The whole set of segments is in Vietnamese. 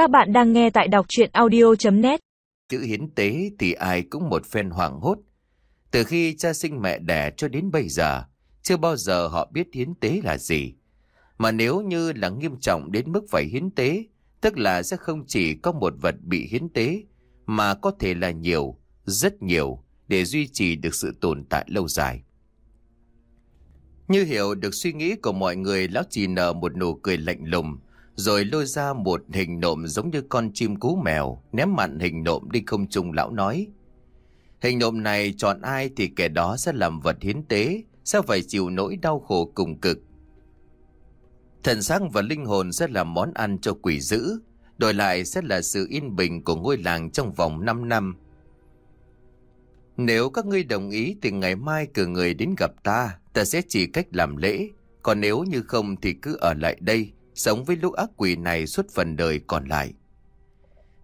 Các bạn đang nghe tại đọc chuyện audio.net Chữ hiến tế thì ai cũng một phen hoảng hốt. Từ khi cha sinh mẹ đẻ cho đến bây giờ, chưa bao giờ họ biết hiến tế là gì. Mà nếu như là nghiêm trọng đến mức phải hiến tế, tức là sẽ không chỉ có một vật bị hiến tế, mà có thể là nhiều, rất nhiều, để duy trì được sự tồn tại lâu dài. Như hiểu được suy nghĩ của mọi người, lão chỉ nở một nụ cười lạnh lùng, rồi lôi ra một hình nộm giống như con chim cú mèo, ném mặn hình nộm đi không trung lão nói. Hình nộm này chọn ai thì kẻ đó sẽ làm vật hiến tế, sẽ phải chịu nỗi đau khổ cùng cực. Thần xác và linh hồn sẽ làm món ăn cho quỷ dữ, đổi lại sẽ là sự yên bình của ngôi làng trong vòng 5 năm. Nếu các ngươi đồng ý thì ngày mai cử người đến gặp ta, ta sẽ chỉ cách làm lễ. Còn nếu như không thì cứ ở lại đây, sống với lũ ác quỷ này suốt phần đời còn lại.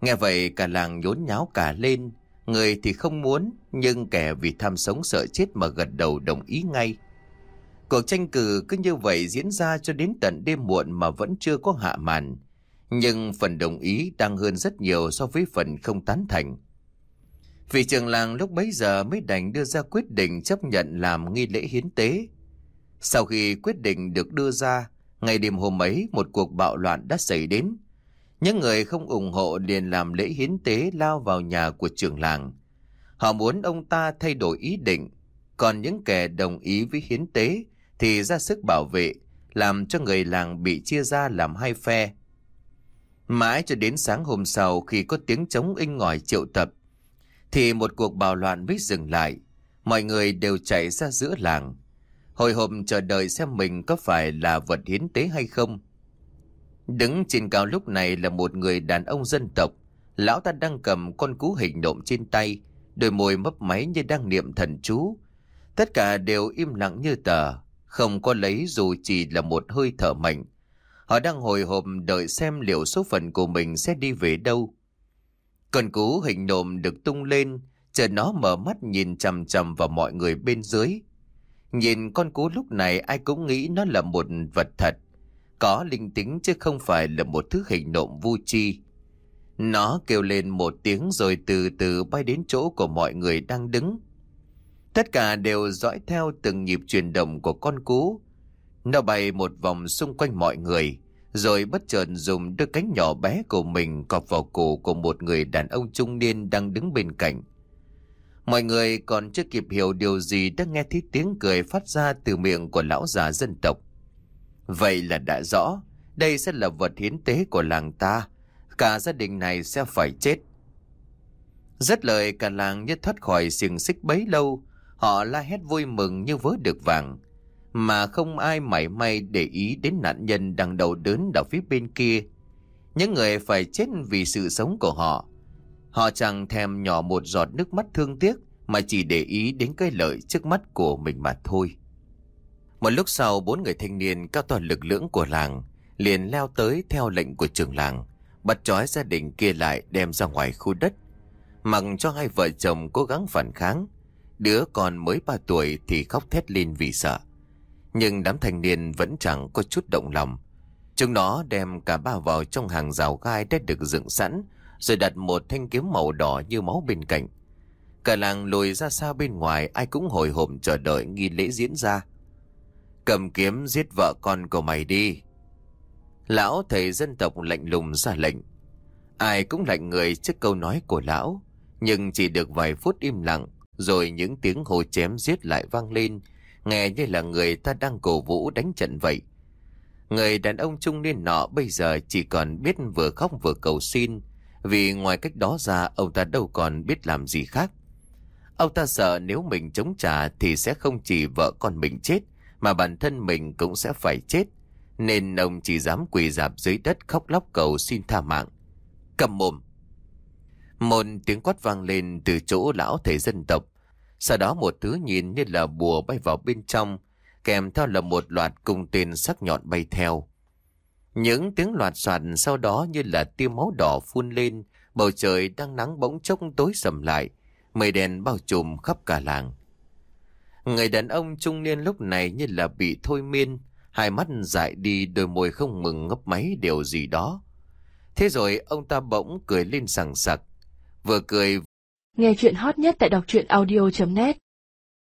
Nghe vậy cả làng nhốn nháo cả lên, người thì không muốn, nhưng kẻ vì tham sống sợ chết mà gật đầu đồng ý ngay. Cuộc tranh cử cứ như vậy diễn ra cho đến tận đêm muộn mà vẫn chưa có hạ màn. Nhưng phần đồng ý đang hơn rất nhiều so với phần không tán thành. Vị trưởng làng lúc bấy giờ mới đành đưa ra quyết định chấp nhận làm nghi lễ hiến tế. Sau khi quyết định được đưa ra, ngày đêm hôm ấy một cuộc bạo loạn đã xảy đến. Những người không ủng hộ liền làm lễ hiến tế lao vào nhà của trưởng làng. Họ muốn ông ta thay đổi ý định, còn những kẻ đồng ý với hiến tế thì ra sức bảo vệ, làm cho người làng bị chia ra làm hai phe. Mãi cho đến sáng hôm sau khi có tiếng trống inh ngòi triệu tập, thì một cuộc bạo loạn mới dừng lại. Mọi người đều chạy ra giữa làng. Hồi hộp chờ đợi xem mình có phải là vật hiến tế hay không. Đứng trên cao lúc này là một người đàn ông dân tộc. Lão ta đang cầm con cú hình nộm trên tay, đôi môi mấp máy như đang niệm thần chú. Tất cả đều im lặng như tờ, không có lấy dù chỉ là một hơi thở mạnh. Họ đang hồi hộp đợi xem liệu số phận của mình sẽ đi về đâu. Con cú hình nộm được tung lên, chờ nó mở mắt nhìn chằm chằm vào mọi người bên dưới. Nhìn con cú lúc này, ai cũng nghĩ nó là một vật thật. Có linh tính chứ không phải là một thứ hình nộm vô chi. Nó kêu lên một tiếng rồi từ từ bay đến chỗ của mọi người đang đứng. Tất cả đều dõi theo từng nhịp chuyển động của con cú. Nó bay một vòng xung quanh mọi người, rồi bất chợt dùng đôi cánh nhỏ bé của mình cọp vào cổ của một người đàn ông trung niên đang đứng bên cạnh. Mọi người còn chưa kịp hiểu điều gì đã nghe thấy tiếng cười phát ra từ miệng của lão già dân tộc. Vậy là đã rõ, đây sẽ là vật hiến tế của làng ta, cả gia đình này sẽ phải chết. Rất lời cả làng nhất thoát khỏi xiềng xích bấy lâu, họ la hét vui mừng như vớ được vàng mà không ai mảy may để ý đến nạn nhân đang đầu đớn ở phía bên kia. Những người phải chết vì sự sống của họ. Họ chẳng thèm nhỏ một giọt nước mắt thương tiếc mà chỉ để ý đến cái lợi trước mắt của mình mà thôi. Một lúc sau bốn người thanh niên cao toàn lực lưỡng của làng liền leo tới theo lệnh của trưởng làng, bắt trói gia đình kia lại đem ra ngoài khu đất. Mặc cho hai vợ chồng cố gắng phản kháng, đứa còn mới ba tuổi thì khóc thét lên vì sợ. Nhưng đám thanh niên vẫn chẳng có chút động lòng. Chúng nó đem cả ba vào trong hàng rào gai đã được dựng sẵn, rồi đặt một thanh kiếm màu đỏ như máu bên cạnh. Cả làng lùi ra xa bên ngoài, ai cũng hồi hộp chờ đợi nghi lễ diễn ra. Cầm kiếm giết vợ con của mày đi. Lão thầy dân tộc lạnh lùng ra lệnh. Ai cũng lạnh người trước câu nói của lão, nhưng chỉ được vài phút im lặng, rồi những tiếng hồ chém giết lại vang lên, nghe như là người ta đang cổ vũ đánh trận vậy. Người đàn ông trung niên nọ bây giờ chỉ còn biết vừa khóc vừa cầu xin, vì ngoài cách đó ra ông ta đâu còn biết làm gì khác. Ông ta sợ nếu mình chống trả thì sẽ không chỉ vợ con mình chết, mà bản thân mình cũng sẽ phải chết. Nên ông chỉ dám quỳ dạp dưới đất khóc lóc cầu xin tha mạng. Cầm mồm. Một tiếng quát vang lên từ chỗ lão thầy dân tộc, sau đó một thứ nhìn như là bùa bay vào bên trong, kèm theo là một loạt cung tên sắc nhọn bay theo. Những tiếng loạt soạt sau đó như là tiêu máu đỏ phun lên, bầu trời đang nắng bỗng chốc tối sầm lại, mây đèn bao trùm khắp cả làng. Người đàn ông trung niên lúc này như là bị thôi miên, hai mắt dại đi đôi môi không mừng ngấp máy điều gì đó. Thế rồi ông ta bỗng cười lên sảng sặc. Vừa cười Nghe chuyện hot nhất tại đọc truyện audio.net